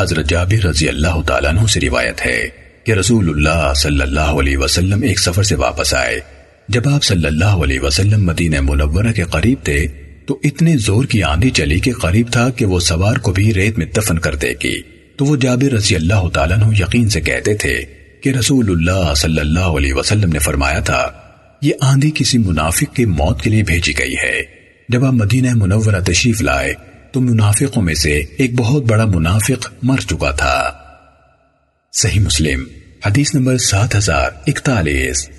حضرت جابر رضی اللہ تعالیٰ عنہ سے روایت ہے کہ رسول اللہ صلی اللہ علیہ وسلم ایک سفر سے واپس آئے۔ جب آپ صلی اللہ علیہ وسلم مدینہ منورہ کے قریب تھے، تو اتنے زور کی آندھی چلی کہ قریب تھا کہ وہ سوار کو بھی ریت میں دفن کر دے گی۔ تو وہ جابر رضی اللہ تعالیٰ عنہ یقین سے کہتے تھے کہ رسول اللہ صلی اللہ علیہ وسلم نے فرمایا تھا، یہ آندھی کسی منافق کی موت کے لیے بھیجی گئی ہے۔ جب آپ مدینہ منورہ تشریف لائے تو منافقوں میں سے ایک بہت بڑا منافق مر چکا تھا۔ صحیح مسلم، حدیث نمبر سات ہزار اکتالیس۔